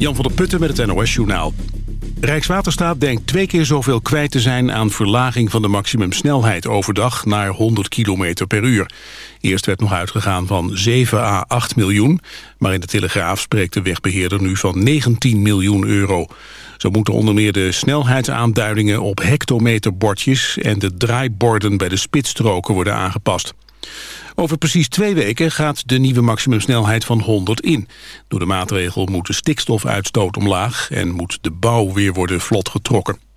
Jan van der Putten met het NOS-journaal. Rijkswaterstaat denkt twee keer zoveel kwijt te zijn aan verlaging van de maximumsnelheid overdag naar 100 km per uur. Eerst werd nog uitgegaan van 7 à 8 miljoen, maar in de Telegraaf spreekt de wegbeheerder nu van 19 miljoen euro. Zo moeten onder meer de snelheidsaanduidingen op hectometerbordjes en de draaiborden bij de spitsstroken worden aangepast. Over precies twee weken gaat de nieuwe maximumsnelheid van 100 in. Door de maatregel moet de stikstofuitstoot omlaag... en moet de bouw weer worden vlot getrokken.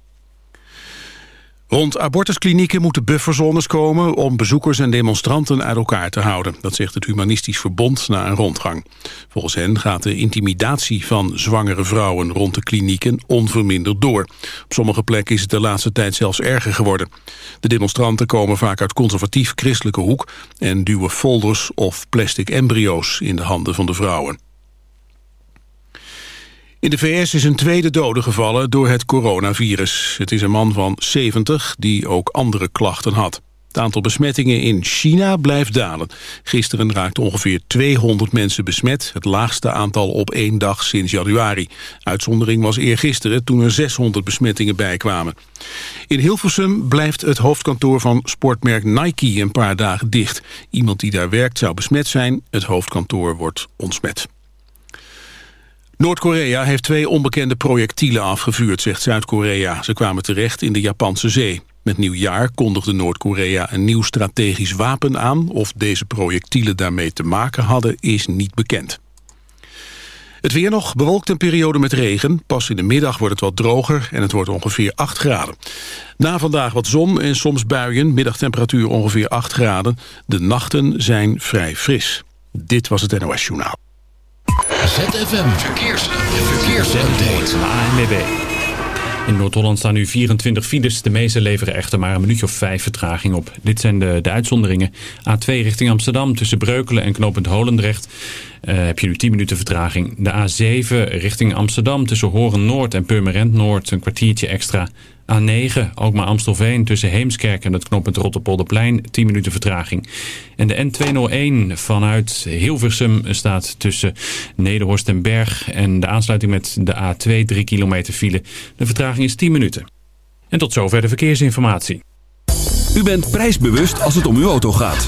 Rond abortusklinieken moeten bufferzones komen om bezoekers en demonstranten uit elkaar te houden. Dat zegt het Humanistisch Verbond na een rondgang. Volgens hen gaat de intimidatie van zwangere vrouwen rond de klinieken onverminderd door. Op sommige plekken is het de laatste tijd zelfs erger geworden. De demonstranten komen vaak uit conservatief-christelijke hoek en duwen folders of plastic embryo's in de handen van de vrouwen. In de VS is een tweede dode gevallen door het coronavirus. Het is een man van 70 die ook andere klachten had. Het aantal besmettingen in China blijft dalen. Gisteren raakten ongeveer 200 mensen besmet, het laagste aantal op één dag sinds januari. Uitzondering was eergisteren toen er 600 besmettingen bijkwamen. In Hilversum blijft het hoofdkantoor van sportmerk Nike een paar dagen dicht. Iemand die daar werkt zou besmet zijn, het hoofdkantoor wordt ontsmet. Noord-Korea heeft twee onbekende projectielen afgevuurd, zegt Zuid-Korea. Ze kwamen terecht in de Japanse zee. Met nieuwjaar kondigde Noord-Korea een nieuw strategisch wapen aan. Of deze projectielen daarmee te maken hadden, is niet bekend. Het weer nog, bewolkt een periode met regen. Pas in de middag wordt het wat droger en het wordt ongeveer 8 graden. Na vandaag wat zon en soms buien, middagtemperatuur ongeveer 8 graden. De nachten zijn vrij fris. Dit was het NOS Journaal. ZFM Verkeers. Verkeersupdate. ANWB. In Noord-Holland staan nu 24 files. De meeste leveren echter maar een minuutje of vijf vertraging op. Dit zijn de, de uitzonderingen. A2 richting Amsterdam tussen Breukelen en Knopend Holendrecht. Uh, heb je nu 10 minuten vertraging. De A7 richting Amsterdam tussen Horen Noord en Purmerend Noord. Een kwartiertje extra. A9, ook maar Amstelveen tussen Heemskerk en het knooppunt Rotterpolderplein, 10 minuten vertraging. En de N201 vanuit Hilversum staat tussen Nederhorst en Berg en de aansluiting met de A2 3 kilometer file. De vertraging is 10 minuten. En tot zover de verkeersinformatie. U bent prijsbewust als het om uw auto gaat.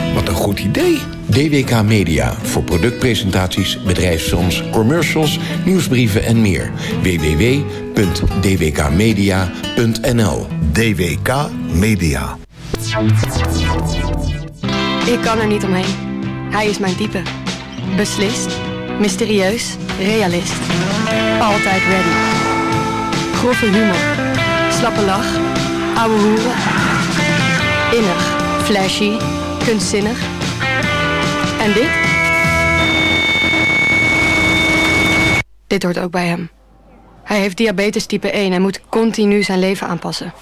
Wat een goed idee. DWK Media voor productpresentaties, bedrijfsfilms, commercials, nieuwsbrieven en meer. www.dwkmedia.nl DWK Media. Ik kan er niet omheen. Hij is mijn type. Beslist, mysterieus, realist. Altijd ready. Grove humor, slappe lach, ouwe hoeren. Innig, flashy, kunstzinnig. En dit? Dit hoort ook bij hem. Hij heeft diabetes type 1 en moet continu zijn leven aanpassen.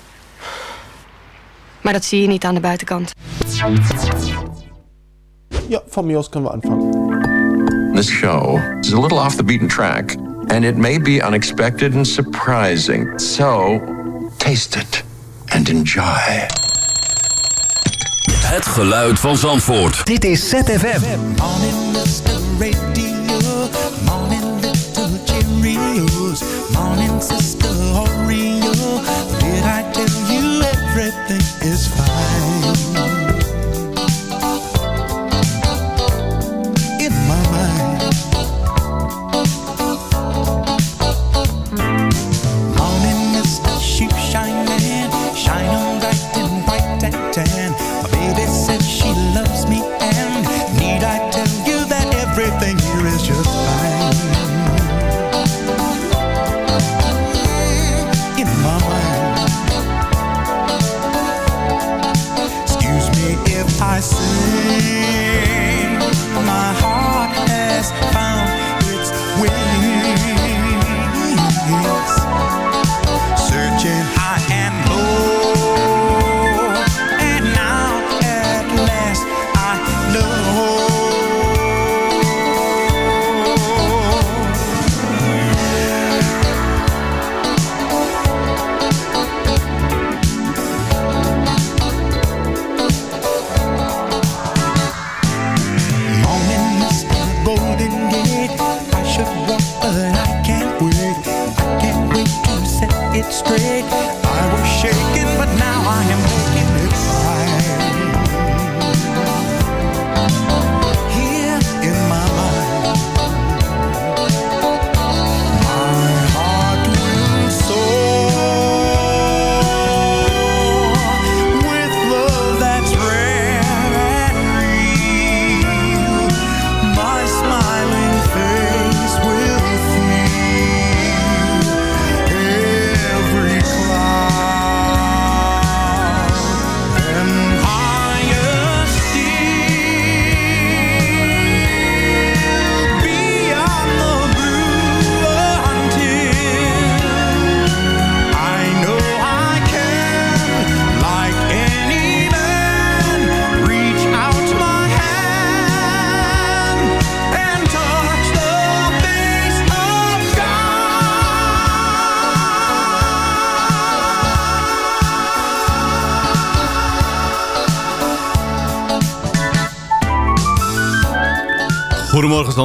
Maar dat zie je niet aan de buitenkant. Ja, von mir aus können wir anfangen. This show is a little off the beaten track, and it may be unexpected and surprising. So, taste it and enjoy. Het geluid van Zandvoort. Dit is ZFM. Morning Mr. Radio, morning little Cheerios, morning sister Oreo. Did I tell you everything is fine?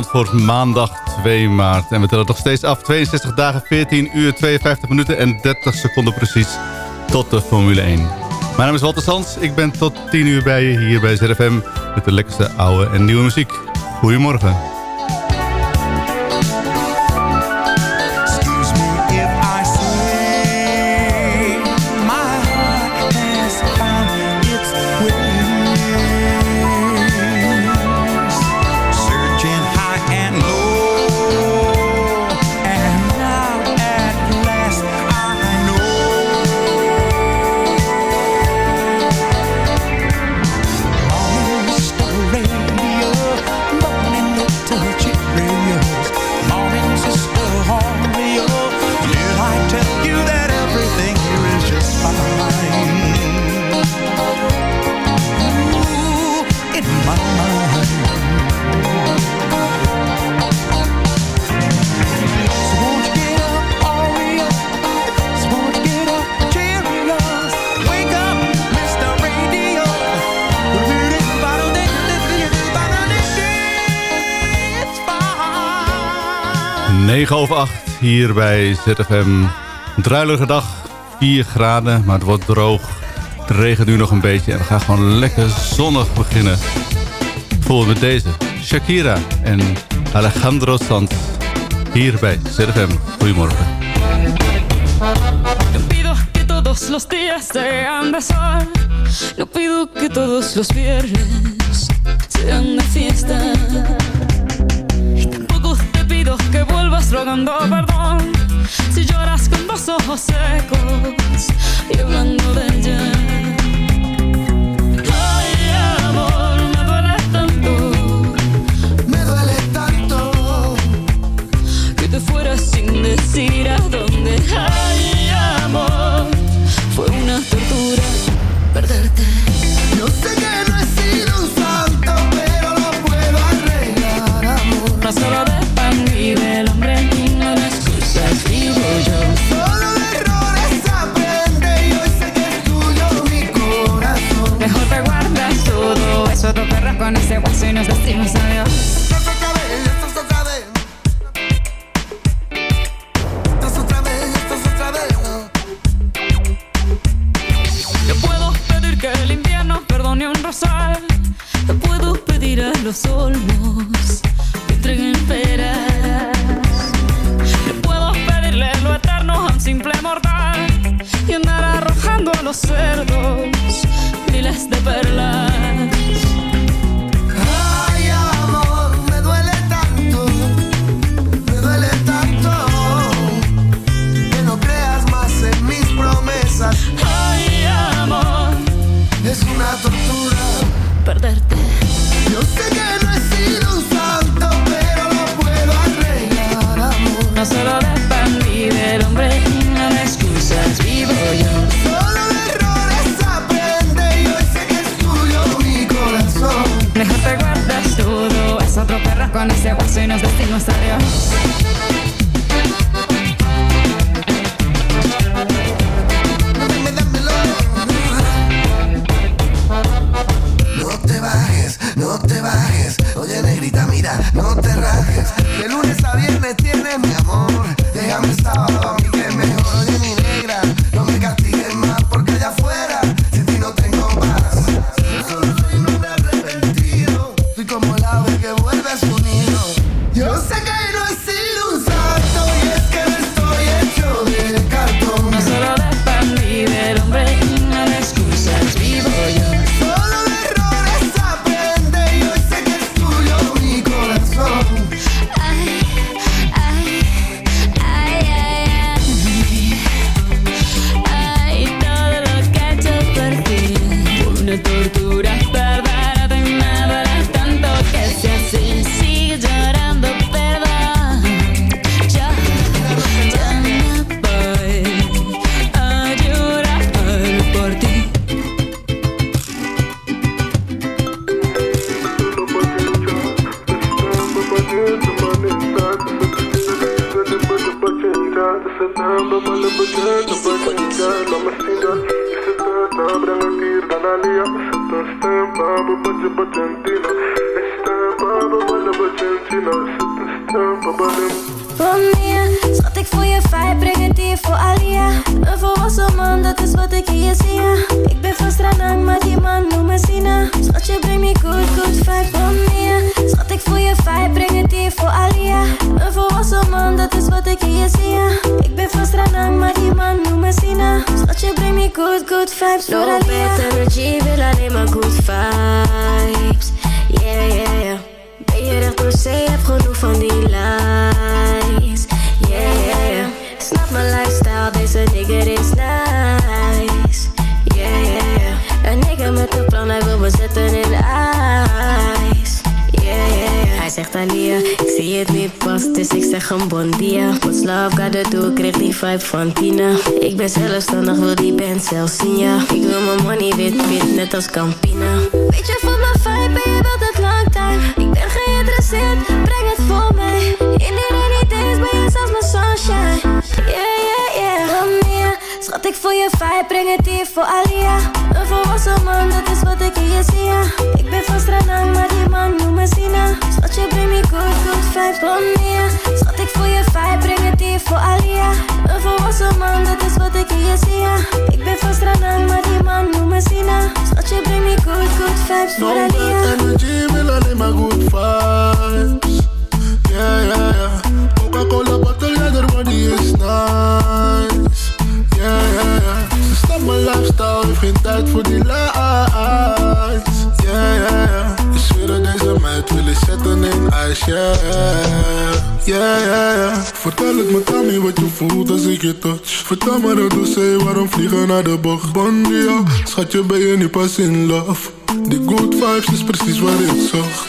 Voor maandag 2 maart. En we tellen nog steeds af. 62 dagen, 14 uur, 52 minuten en 30 seconden precies tot de Formule 1. Mijn naam is Walter Sands. Ik ben tot 10 uur bij je hier bij ZFM met de lekkerste oude en nieuwe muziek. Goedemorgen. 9 over 8 hier bij ZFM. Druilige dag, 4 graden, maar het wordt droog. Het regent nu nog een beetje en we gaan gewoon lekker zonnig beginnen. Vol met deze, Shakira en Alejandro Sanz. Hier bij ZFM. Goedemorgen. Lupido pido que todos los días sean de sol. No pido que todos los viernes sean de fiesta que vuelvas rogando perdón si lloras con los ojos secos y hablando de ella. Ik zie het niet pas, dus ik zeg een bon dia. What's love gotta do, ik kreeg die vibe van Tina. Ik ben zelfstandig, wil die band zelf zien, ja. Ik wil mijn money wit, wit, net als Campina. Weet je van mijn vibe en je wilt het lang time Ik ben geïnteresseerd, breng het voor mij In die rainy ben je zelfs mijn sunshine Yeah, yeah, yeah Wanneer schat ik voor je vibe, breng het hier voor Alia Een volwassen man, dat is wat ik hier zie ja. Ik ben van Stranang, maar man noemt me Sina Schatje, breng me good, good vibes Wanneer schat ik voor je vibe, breng het hier voor Alia Een volwassen man, dat is wat ik hier zie ja. Ik ben van Stranang, maar die man noemt me Sina Schatje, breng me good, good vibes voor No Alia bad energy, wil alleen maar good vibes. Yeah, yeah, yeah. Coca-Cola bottle, ja, de body is nice. Yeah, yeah, yeah. Ze snapt mijn lifestyle, heeft geen tijd voor die lies. Yeah, yeah, yeah. Dat deze meid wil ik zetten in ijs, yeah. Yeah, yeah. Vertel het me, Tommy, wat je voelt als ik je touch. Vertel me dat doe waarom vliegen naar de bocht. Bondia, schatje, ben je nu pas in love. Die good vibes is precies waar ik zocht.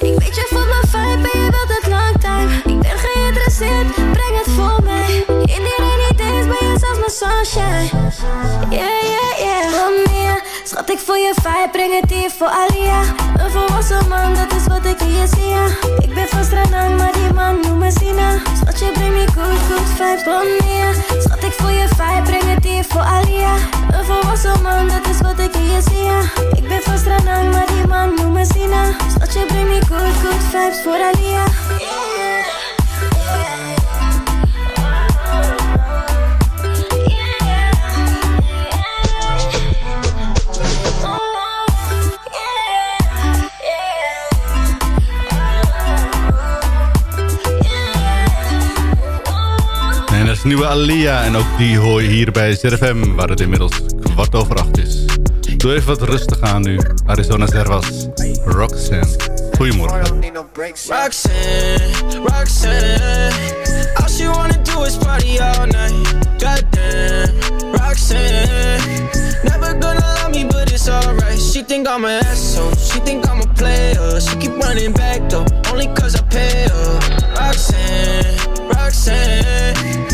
Ik weet je van mijn vibe en je wilt het lang time Ik ben geïnteresseerd, breng het voor mij In die rainy days ben je zelfs mijn sunshine Yeah, yeah, yeah schat ik voor je vibe, breng het hier voor Alia. Een volwassen man, dat is wat ik hier zie. Ik ben van Stranang, maar die man noemt me Sina. Schatje, breng me good, good vibes Wanneer schat ik voor je vibe, breng het hier voor Alia. Een volwassen man, dat is wat ik hier zie. Ik ben van Stranang, maar die man noemt me Sina. Schatje, breng me good, good vibes voor Alia nieuwe Alia. En ook die hoor je hier bij ZFM, waar het inmiddels kwart over acht is. Doe even wat rustig aan nu. Arizona Servas, Roxanne. Goedemorgen. Roxanne, Roxanne. All she wanna do is party all night. Goddamn, Roxanne. Never gonna love me, but it's alright. She think I'm an asshole. She think I'm a player. She keep running back though, only cause I pay her. Roxanne, Roxanne.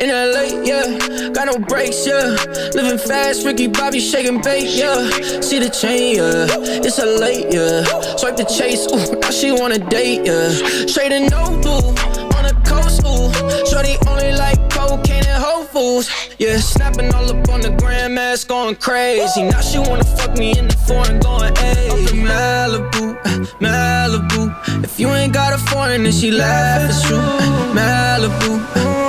In LA, yeah, got no brakes, yeah. Living fast, Ricky Bobby shaking bait, yeah. See the chain, yeah. It's a late, yeah. Swipe the chase, ooh, now she wanna date, yeah. Straight and no blue, on the coast, ooh. Shorty only like cocaine and Whole fools. yeah. Snapping all up on the grandmas, going crazy. Now she wanna fuck me in the foreign, going, hey. Malibu, Malibu. If you ain't got a foreign, then she laugh, it's true. Malibu,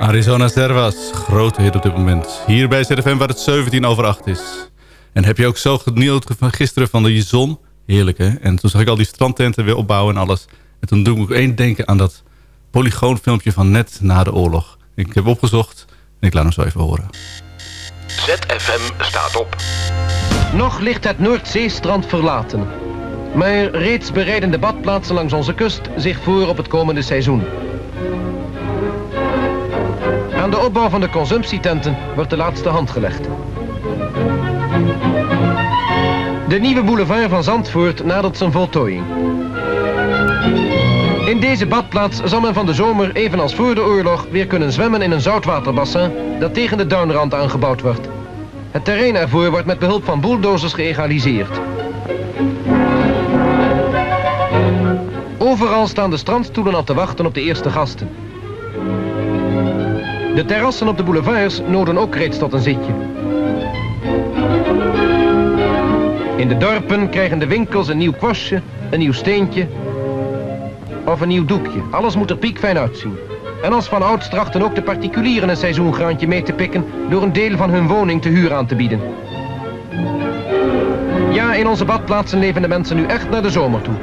Arizona Servas, grote hit op dit moment. Hier bij ZFM waar het 17 over 8 is. En heb je ook zo genoten van gisteren van de zon? Heerlijk hè? En toen zag ik al die strandtenten weer opbouwen en alles. En toen doe ik ook één denken aan dat polygoonfilmpje van net na de oorlog. Ik heb opgezocht en ik laat hem zo even horen. ZFM staat op. Nog ligt het Noordzeestrand verlaten. Maar reeds bereiden de badplaatsen langs onze kust zich voor op het komende seizoen. De opbouw van de consumptietenten wordt de laatste hand gelegd. De nieuwe boulevard van Zandvoort nadert zijn voltooiing. In deze badplaats zal men van de zomer, evenals voor de oorlog, weer kunnen zwemmen in een zoutwaterbassin dat tegen de duinrand aangebouwd wordt. Het terrein ervoor wordt met behulp van bulldozers geëgaliseerd. Overal staan de strandstoelen al te wachten op de eerste gasten. De terrassen op de boulevards noden ook reeds tot een zitje. In de dorpen krijgen de winkels een nieuw kwastje, een nieuw steentje of een nieuw doekje. Alles moet er piekfijn uitzien. En als van ouds trachten ook de particulieren een seizoengraantje mee te pikken door een deel van hun woning te huur aan te bieden. Ja, in onze badplaatsen leven de mensen nu echt naar de zomer toe.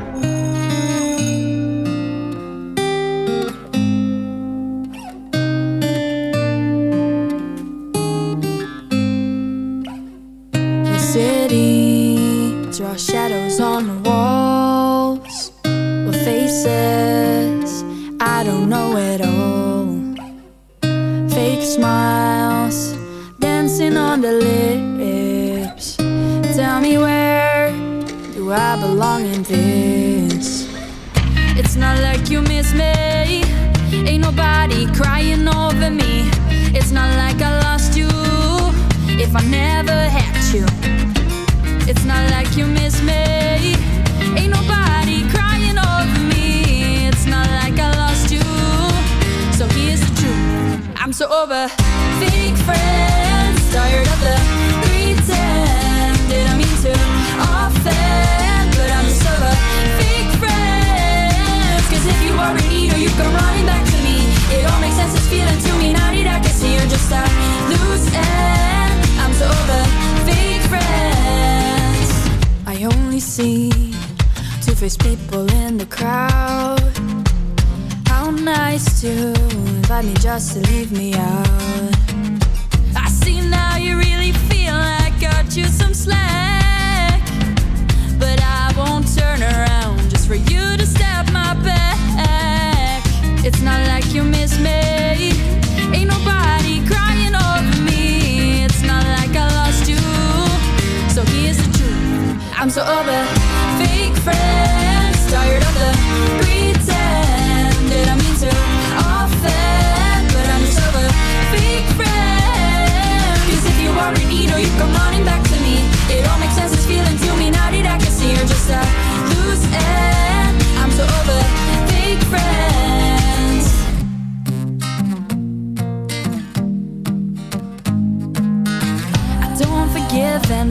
So over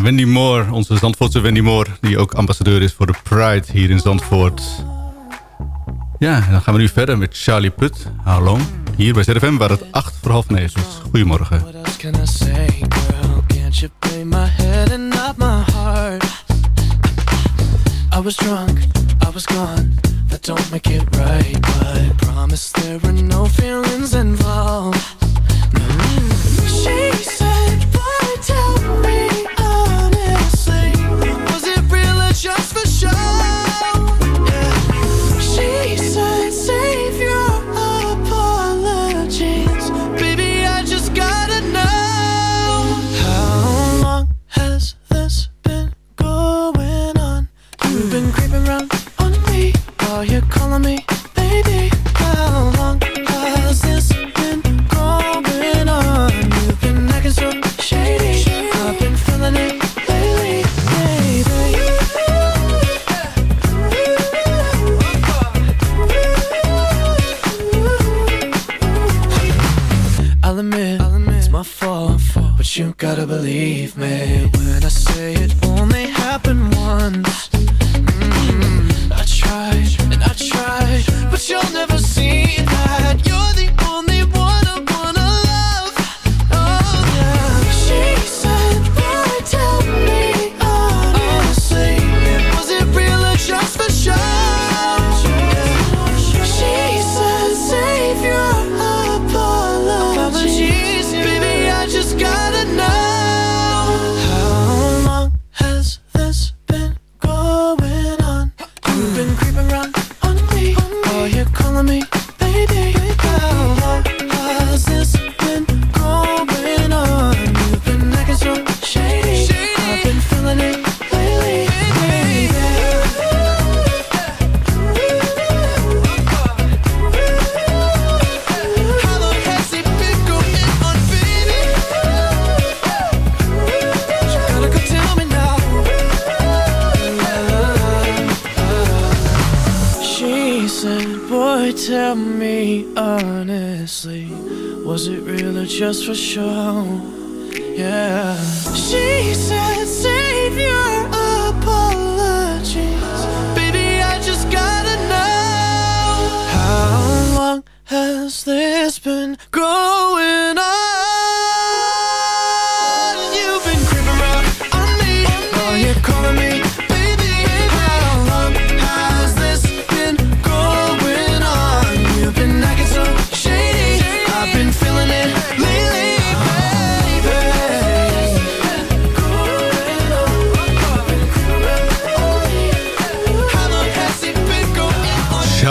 Wendy Moore, onze Zandvoortse Wendy Moore... die ook ambassadeur is voor de Pride hier in Zandvoort. Ja, en dan gaan we nu verder met Charlie Put. How long? Hier bij ZFM waar het 8 voor half 9 is. Goedemorgen. What I say, girl? Can't you play my head and not my heart? I was drunk, I was gone. That don't make it right, but promise there were no feelings involved. Honestly, was it real or just for show? Yeah. She said, Save your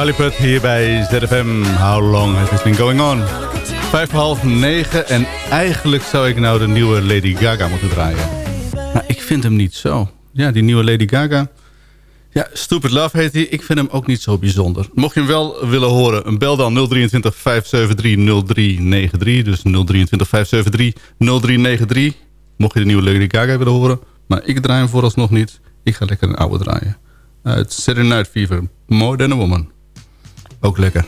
Put hier bij ZFM. How long has this been going on? Vijf half negen en eigenlijk zou ik nou de nieuwe Lady Gaga moeten draaien. Maar ik vind hem niet zo. Ja, die nieuwe Lady Gaga. Ja, Stupid Love heet hij. Ik vind hem ook niet zo bijzonder. Mocht je hem wel willen horen, bel dan 023 573 0393. Dus 023 573 0393. Mocht je de nieuwe Lady Gaga willen horen. Maar ik draai hem vooralsnog niet. Ik ga lekker een oude draaien. Uit Saturday Night Fever. More Than A Woman. Ook lekker.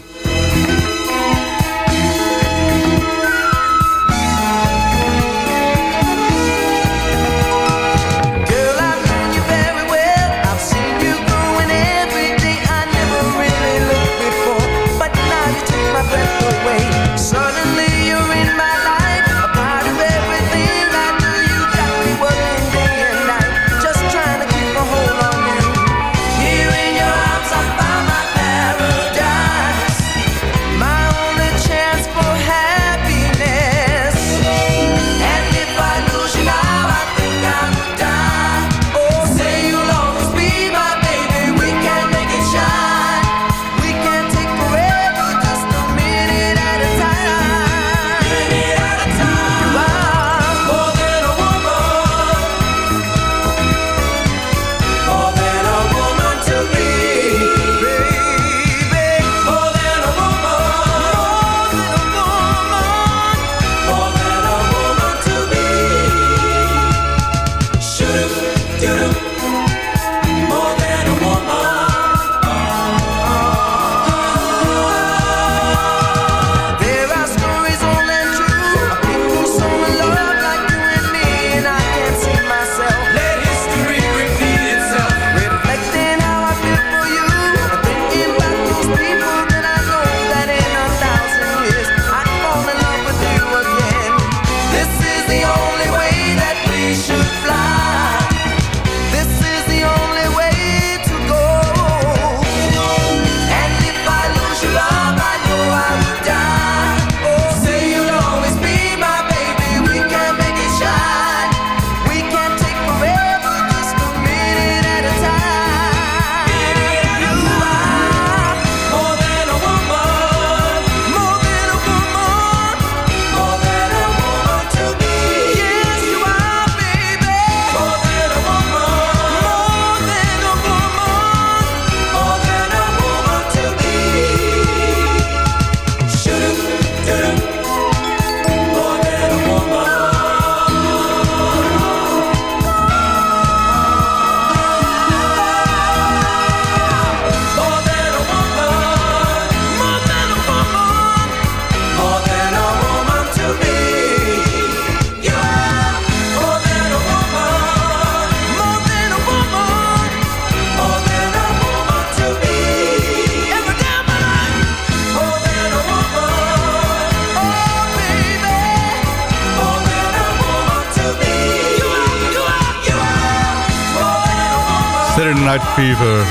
Fever.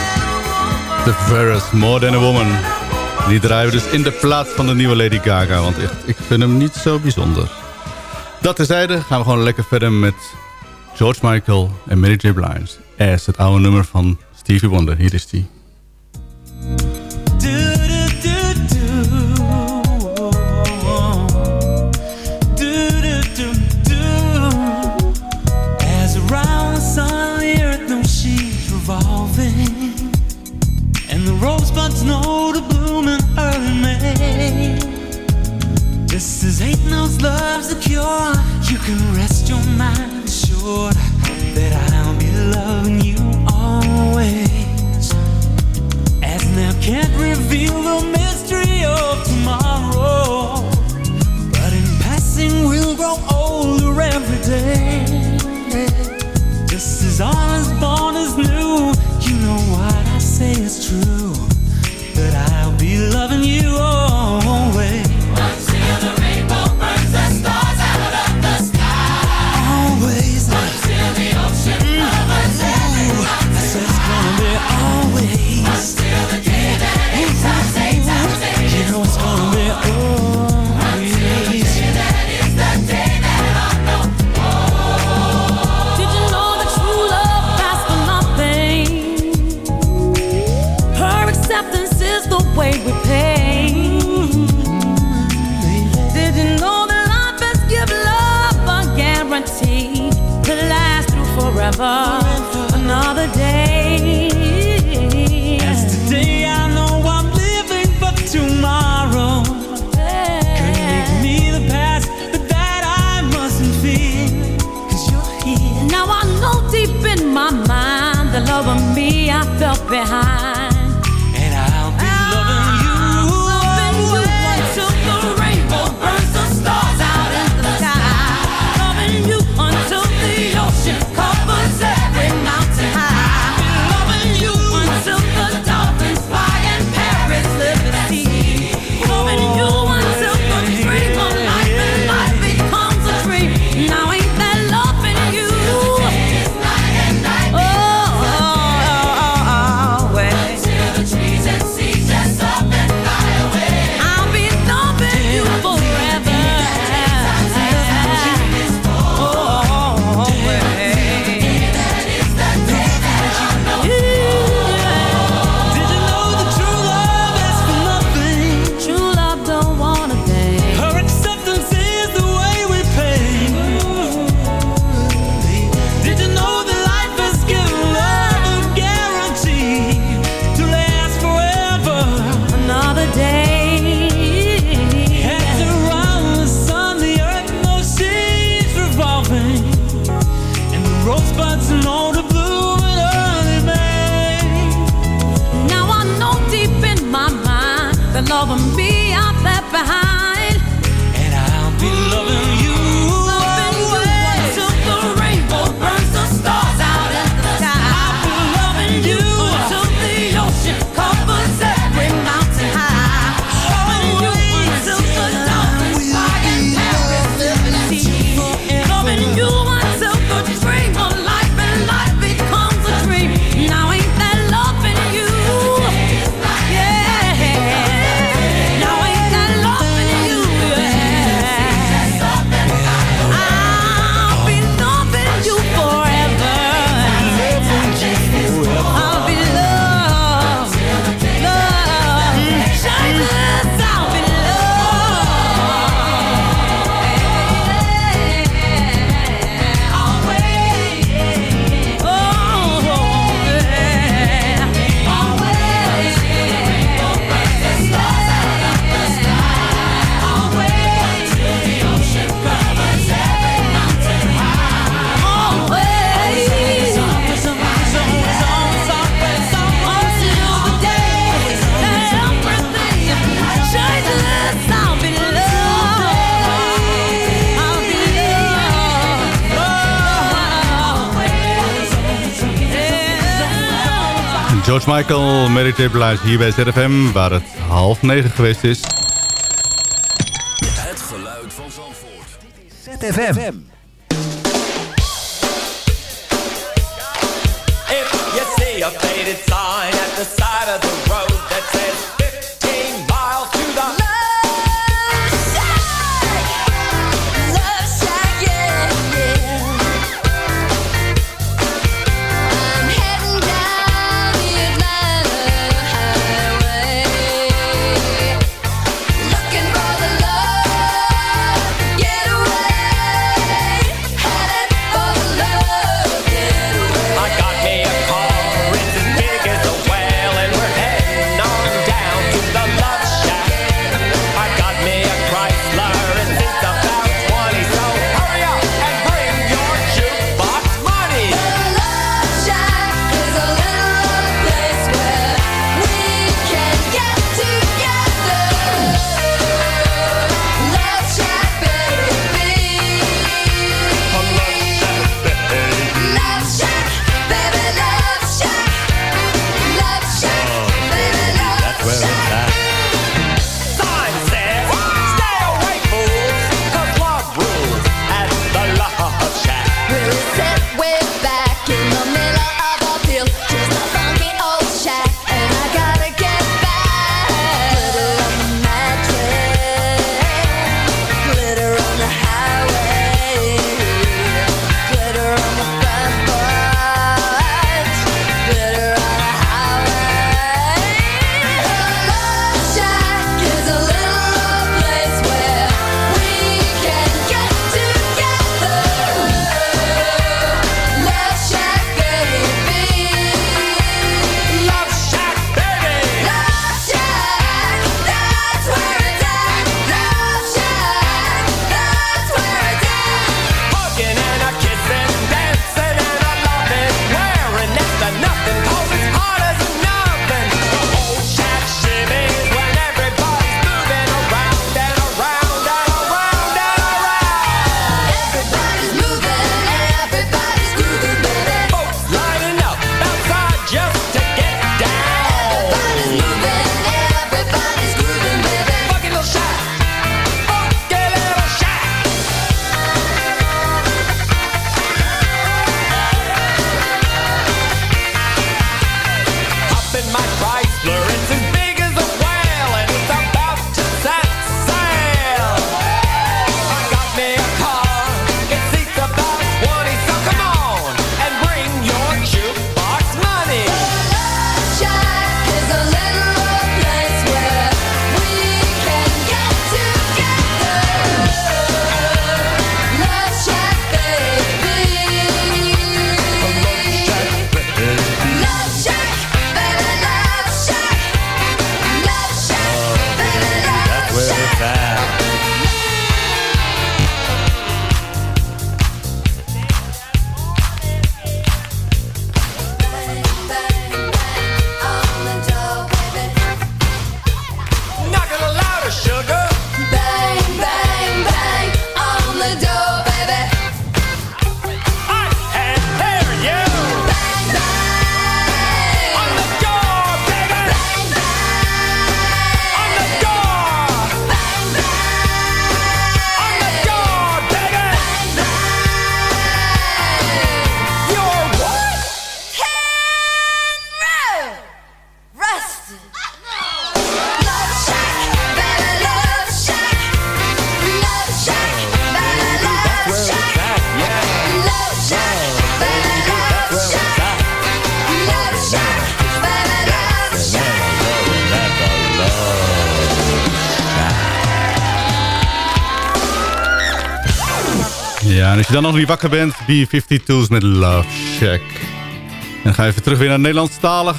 The Ferris, More Than a Woman. Die draaien dus in de plaats van de nieuwe Lady Gaga. Want echt, ik vind hem niet zo bijzonder. Dat terzijde gaan we gewoon lekker verder met George Michael en Mary J. Blinds. As het oude nummer van Stevie Wonder. Hier is die. Michael, Mary J. hier bij ZFM, waar het half negen geweest is. Het geluid van Zandvoort. Dit is ZFM. If you see a faded sign at the side of the je dan nog niet wakker bent, B52's met Love check. En ga even terug weer naar Nederlandstalig.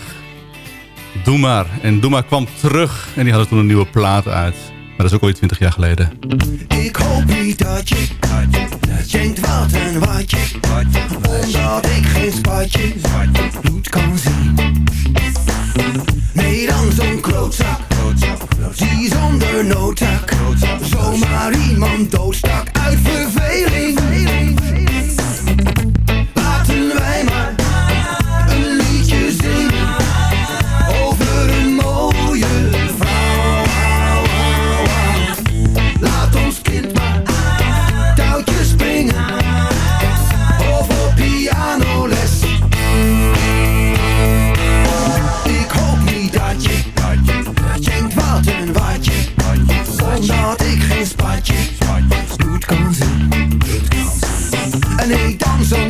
Doe maar. En Doe maar kwam terug en die hadden toen een nieuwe plaat uit. Maar dat is ook ooit 20 jaar geleden. Ik hoop niet dat je, dat je denkt wat een watje. Omdat ik geen spatje bloed kan zien. Nee, dan zo'n klootzak. Die zonder noodzaak zomaar iemand doodstak uit verveling.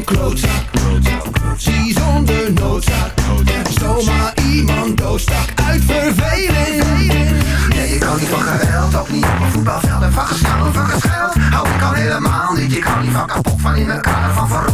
een klootzak. Zie zonder noodzak. Zomaar iemand doodzaak, uit verveling. Nee, ik kan niet van geweld, ook niet op een voetbalveld. En van gescheld, van gescheld hou ik al helemaal niet. Ik kan niet van kapot, van in elkaar, van verrot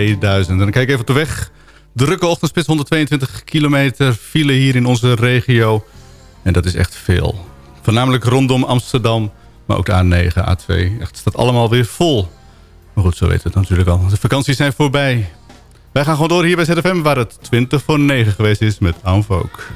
2000. En dan kijk even op de weg. Drukke ochtendspits, 122 kilometer file hier in onze regio. En dat is echt veel. Voornamelijk rondom Amsterdam, maar ook de A9, A2. Echt, het staat allemaal weer vol. Maar goed, zo weten het natuurlijk al. De vakanties zijn voorbij. Wij gaan gewoon door hier bij ZFM, waar het 20 voor 9 geweest is met Aanvolk.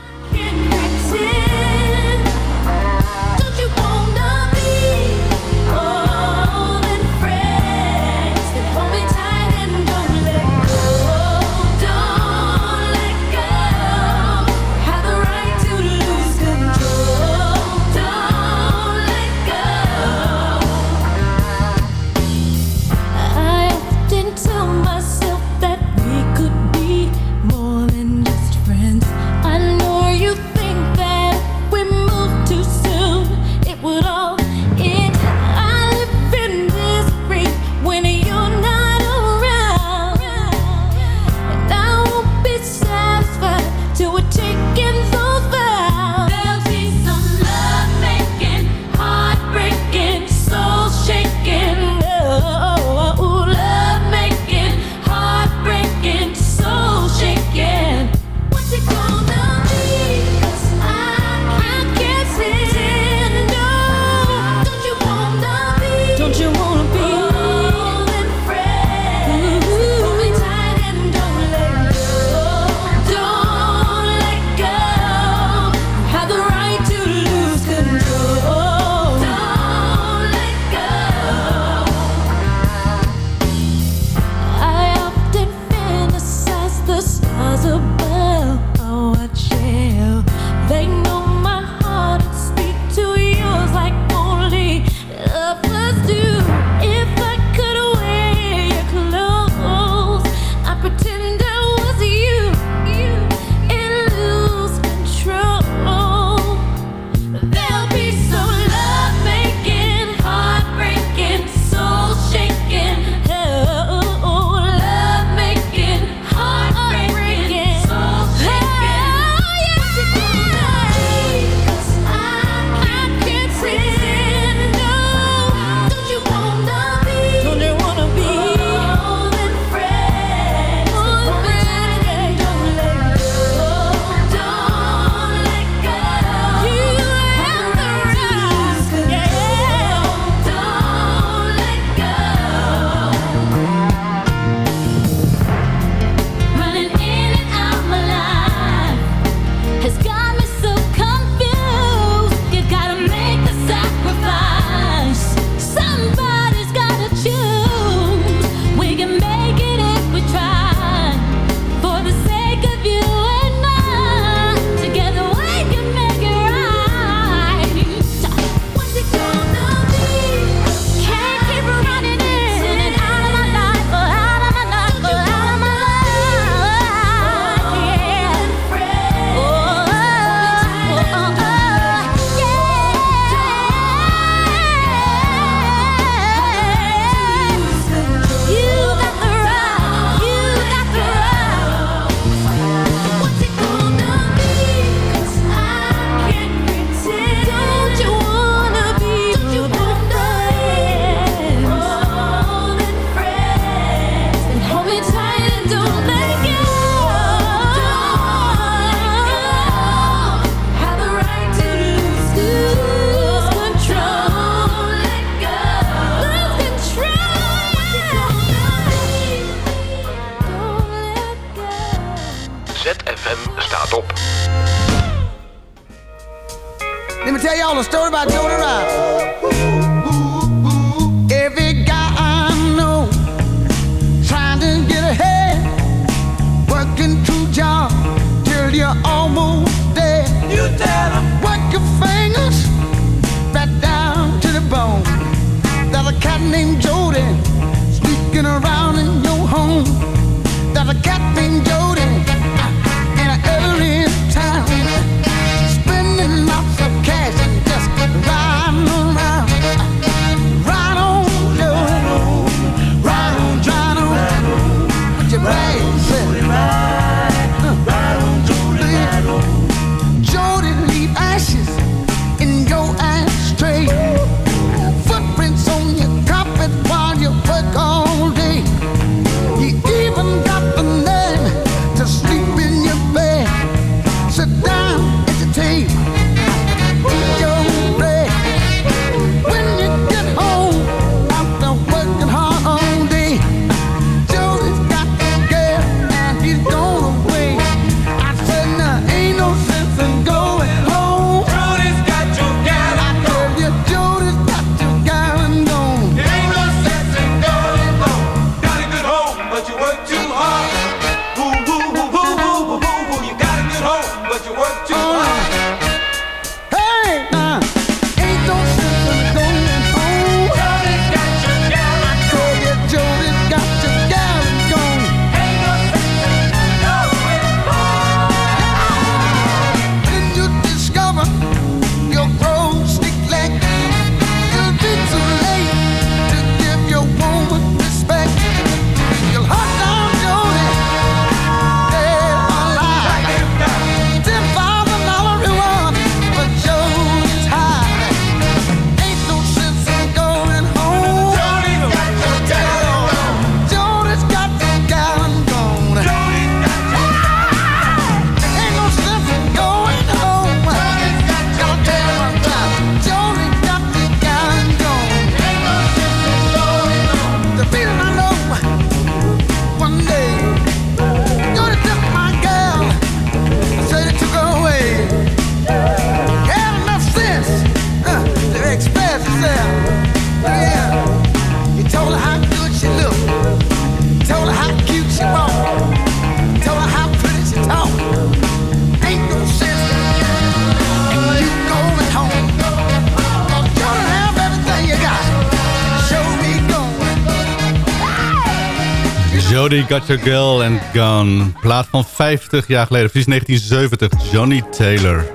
Jody Got Your Girl and Gone. Plaat van 50 jaar geleden, precies 1970. Johnny Taylor.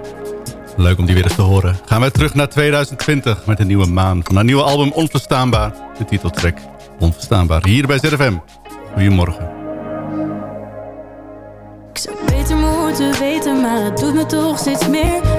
Leuk om die weer eens te horen. Gaan we terug naar 2020 met een nieuwe maan. Van haar nieuwe album Onverstaanbaar. De titeltrack Onverstaanbaar. Hier bij ZFM. Goedemorgen. Ik zou beter moeten weten, maar het doet me toch steeds meer.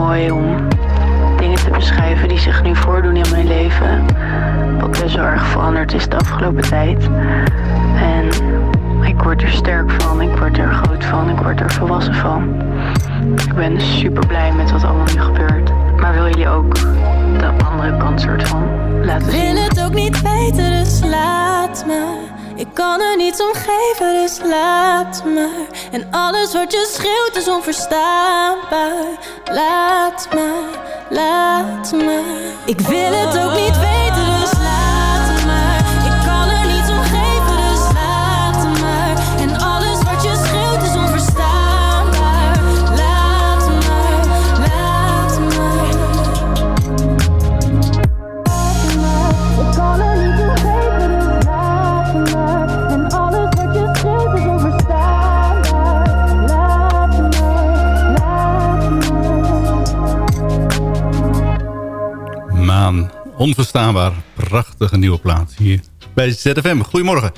mooi om dingen te beschrijven die zich nu voordoen in mijn leven. Wat best wel erg veranderd is de afgelopen tijd. En ik word er sterk van, ik word er groot van, ik word er volwassen van. Ik ben super blij met wat allemaal nu gebeurt. Maar wil jullie ook de andere kant soort van laten Ik zien? wil het ook niet weten, dus laat maar. Ik kan er niets om geven, dus laat maar. En alles wat je schreeuwt is onverstaanbaar. Laat maar, laat maar. Ik wil het ook niet weten, Onverstaanbaar. Prachtige nieuwe plaat hier bij ZFM. Goedemorgen.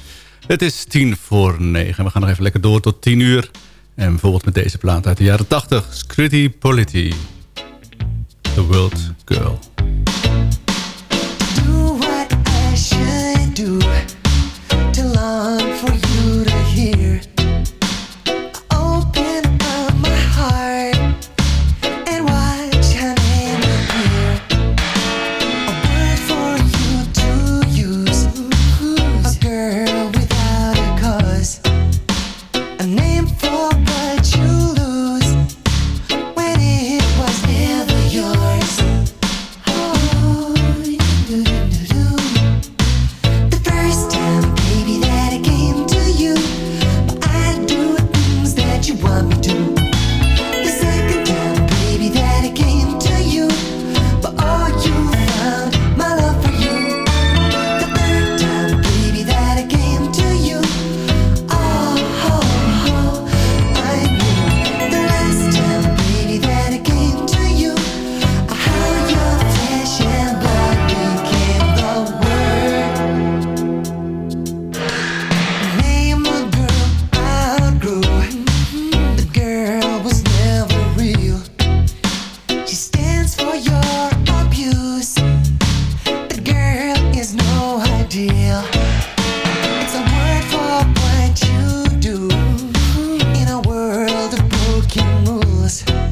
Het is tien voor negen. We gaan nog even lekker door tot tien uur. En bijvoorbeeld met deze plaat uit de jaren 80. Scritty Polity. The World Girl. us.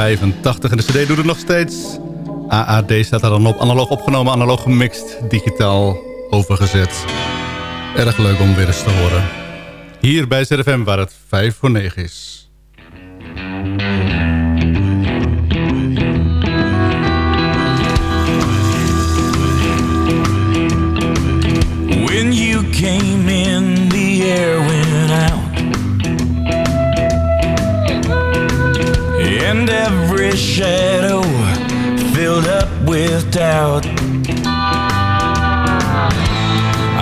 1985. En de cd doet het nog steeds. AAD staat daar dan op. Analoog opgenomen, analoog gemixt, digitaal overgezet. Erg leuk om weer eens te horen. Hier bij ZFM waar het 5 voor 9 is. When you came in, the air every shadow filled up with doubt.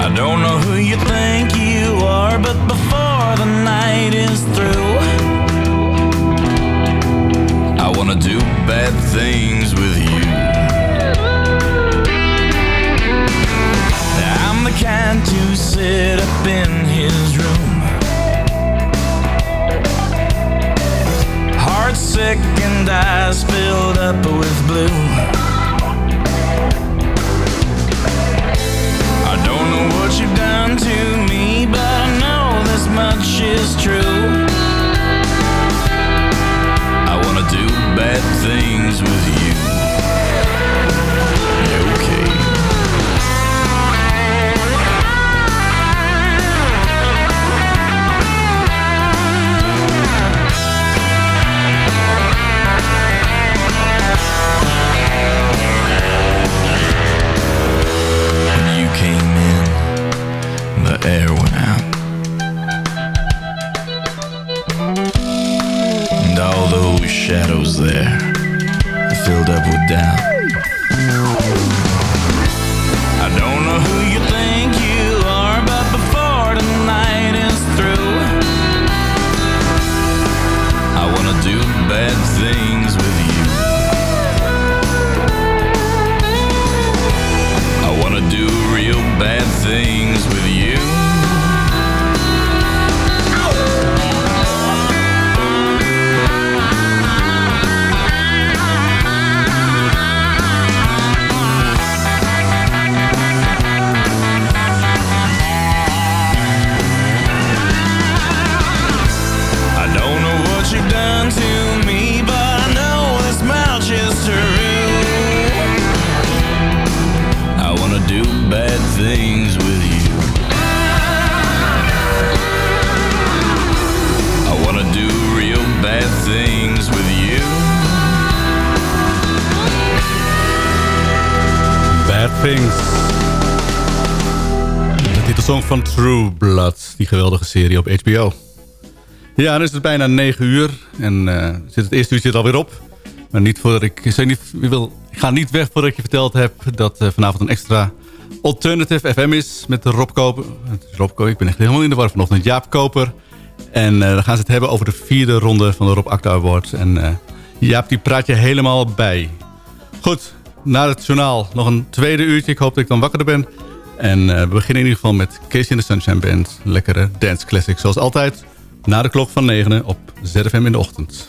I don't know who you think you are, but before the night is through, I wanna do bad things with you. I'm the kind to sit up in his room. And eyes filled up with blue. I don't know what you've done to me, but I know this much is true. Op HBO. Ja, dan is het bijna 9 uur en eh, zit het eerste uurtje er alweer op. Maar niet voordat ik, ik, niet, wil, ik ga niet weg voordat ik je verteld heb dat eh, vanavond een extra Alternative FM is met Rob Koper. Het is Rob Koper, ik ben echt helemaal in de war vanochtend. Jaap Koper. En eh, dan gaan ze het hebben over de vierde ronde van de Rob Acta Award. En Jaap, die praat je helemaal bij. Goed, na het journaal nog een tweede uurtje. Ik hoop dat ik dan wakkerder ben. En eh, we beginnen in ieder geval met Casey in the Sunshine Band. Lekkere dance classic. Zoals altijd, na de klok van 9 op ZFM in de ochtend.